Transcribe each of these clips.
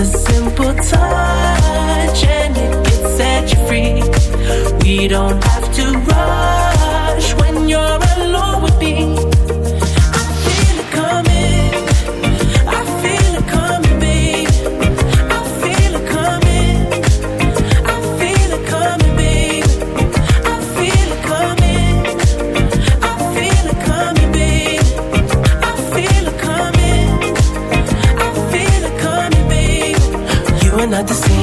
A simple touch and it you free. We don't have to rush when you're alone with me.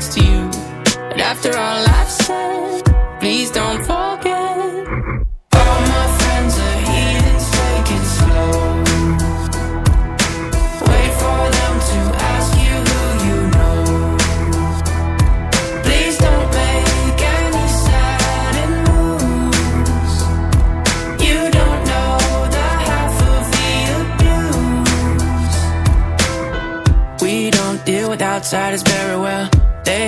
next to you. And after all I've said, please don't forget. All my friends are heathens, slow. Wait for them to ask you who you know. Please don't make any sudden moves. You don't know the half of the abuse. We don't deal with outsiders.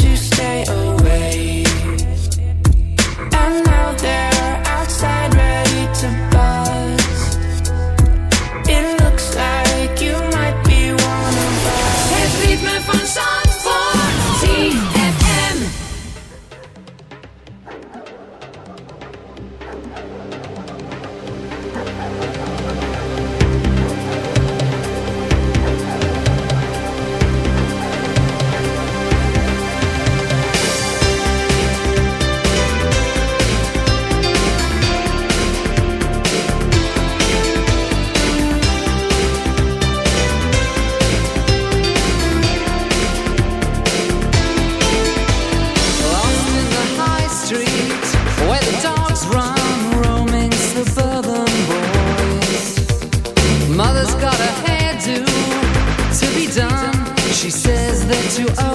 To stay away. to us.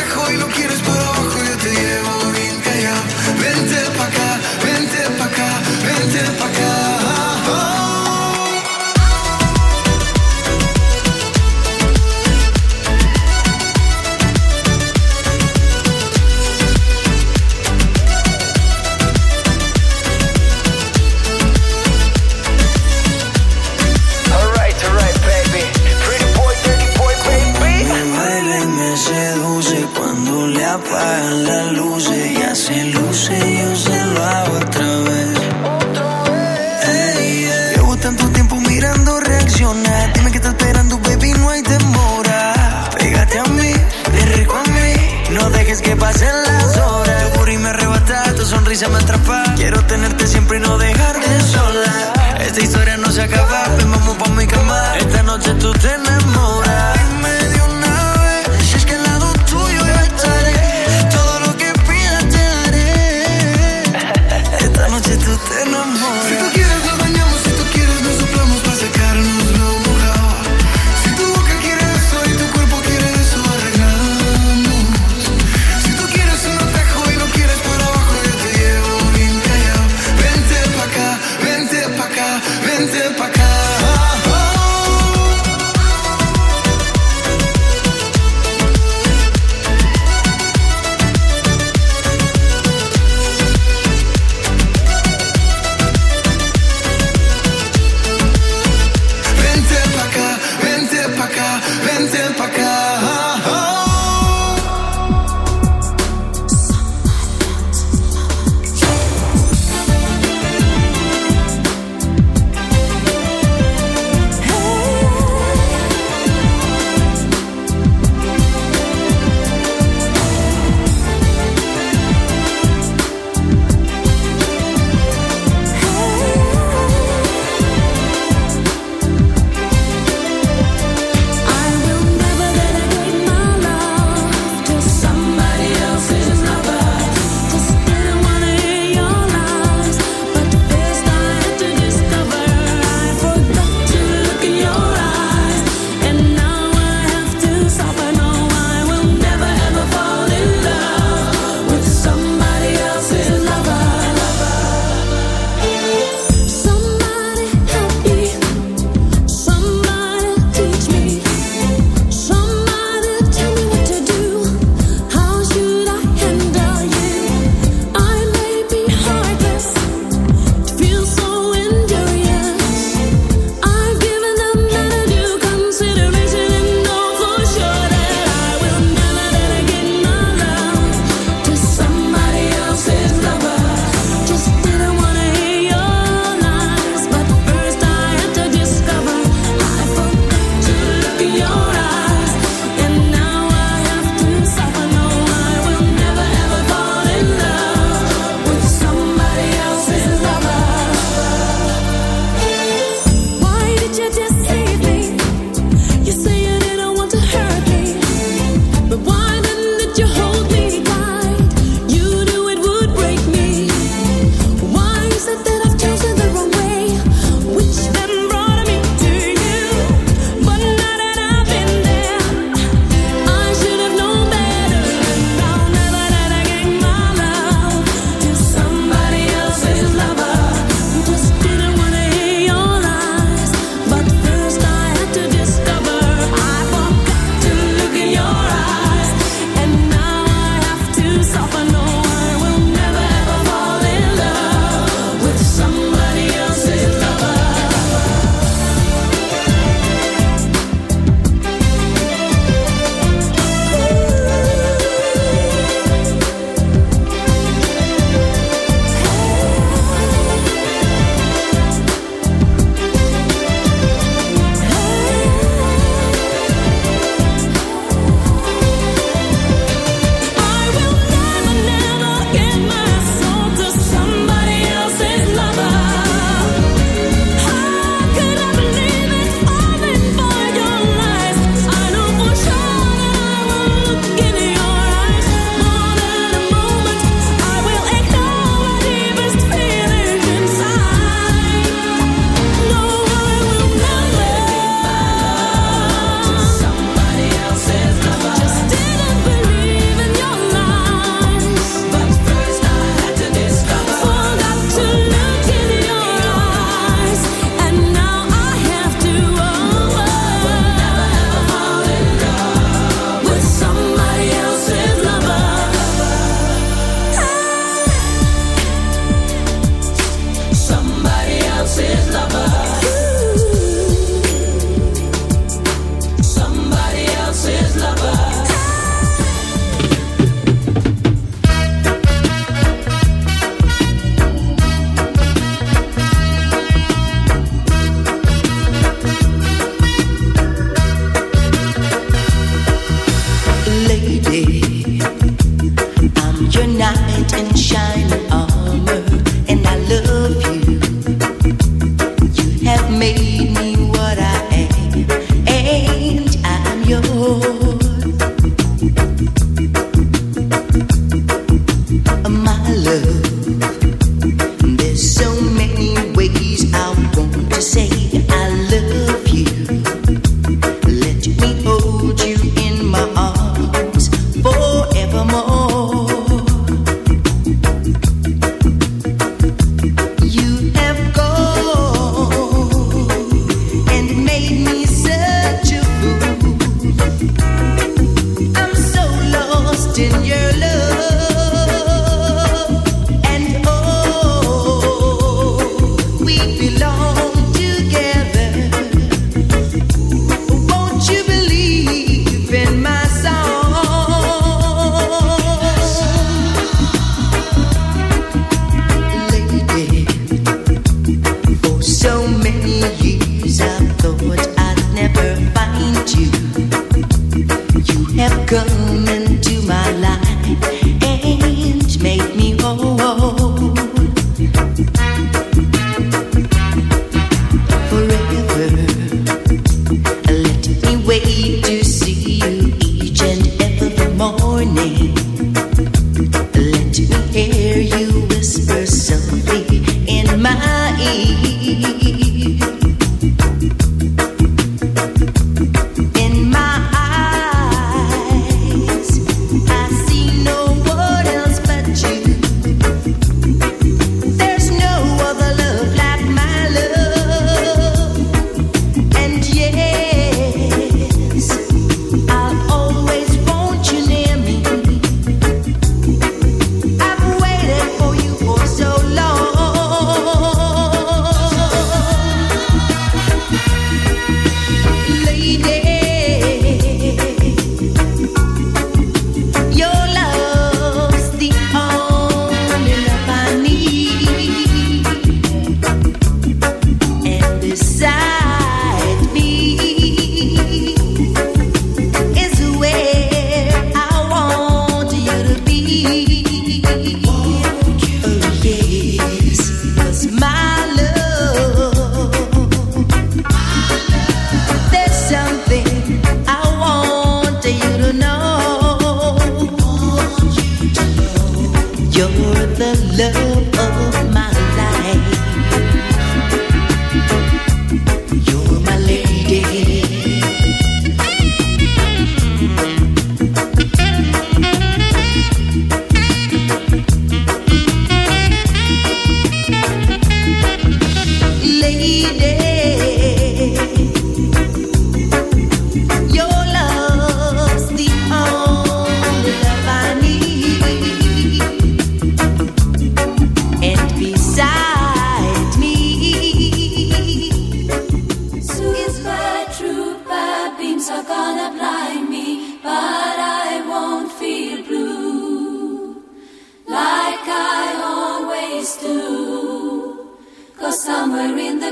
atajo y lo quieres para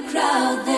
crowd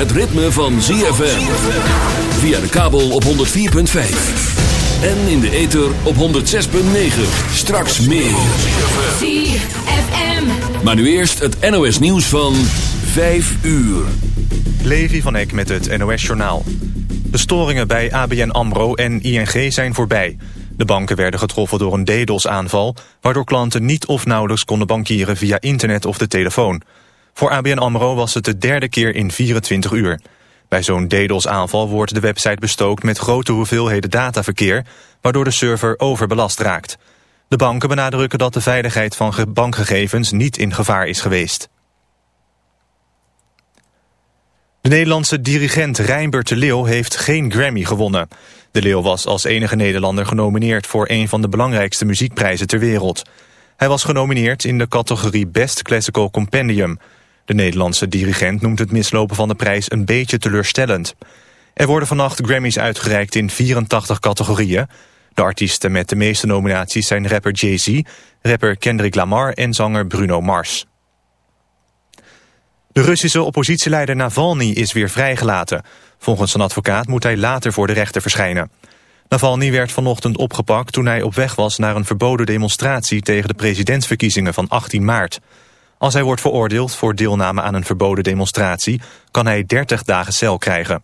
Het ritme van ZFM. Via de kabel op 104.5. En in de ether op 106.9. Straks meer. ZFM. Maar nu eerst het NOS nieuws van 5 uur. Levi van Eck met het NOS Journaal. De storingen bij ABN AMRO en ING zijn voorbij. De banken werden getroffen door een DDoS-aanval... waardoor klanten niet of nauwelijks konden bankieren via internet of de telefoon. Voor ABN AMRO was het de derde keer in 24 uur. Bij zo'n DDoS-aanval wordt de website bestookt met grote hoeveelheden dataverkeer... waardoor de server overbelast raakt. De banken benadrukken dat de veiligheid van bankgegevens niet in gevaar is geweest. De Nederlandse dirigent Rijnbert de Leeuw heeft geen Grammy gewonnen. De Leeuw was als enige Nederlander genomineerd voor een van de belangrijkste muziekprijzen ter wereld. Hij was genomineerd in de categorie Best Classical Compendium. De Nederlandse dirigent noemt het mislopen van de prijs een beetje teleurstellend. Er worden vannacht Grammys uitgereikt in 84 categorieën. De artiesten met de meeste nominaties zijn rapper Jay-Z, rapper Kendrick Lamar en zanger Bruno Mars. De Russische oppositieleider Navalny is weer vrijgelaten. Volgens een advocaat moet hij later voor de rechter verschijnen. Navalny werd vanochtend opgepakt toen hij op weg was naar een verboden demonstratie tegen de presidentsverkiezingen van 18 maart. Als hij wordt veroordeeld voor deelname aan een verboden demonstratie kan hij 30 dagen cel krijgen.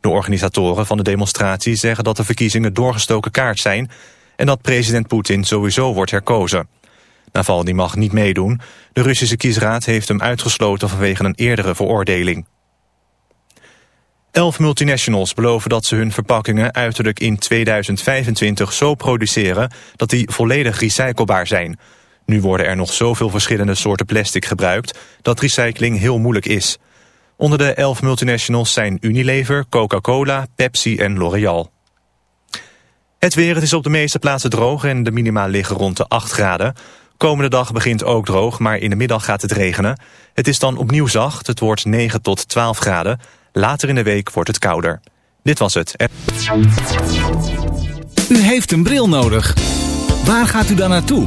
De organisatoren van de demonstratie zeggen dat de verkiezingen doorgestoken kaart zijn en dat president Poetin sowieso wordt herkozen. Navalny mag niet meedoen. De Russische kiesraad heeft hem uitgesloten vanwege een eerdere veroordeling. Elf multinationals beloven dat ze hun verpakkingen uiterlijk in 2025 zo produceren dat die volledig recyclebaar zijn. Nu worden er nog zoveel verschillende soorten plastic gebruikt dat recycling heel moeilijk is. Onder de elf multinationals zijn Unilever, Coca-Cola, Pepsi en L'Oreal. Het weer, het is op de meeste plaatsen droog en de minima liggen rond de 8 graden. Komende dag begint ook droog, maar in de middag gaat het regenen. Het is dan opnieuw zacht, het wordt 9 tot 12 graden. Later in de week wordt het kouder. Dit was het. U heeft een bril nodig. Waar gaat u dan naartoe?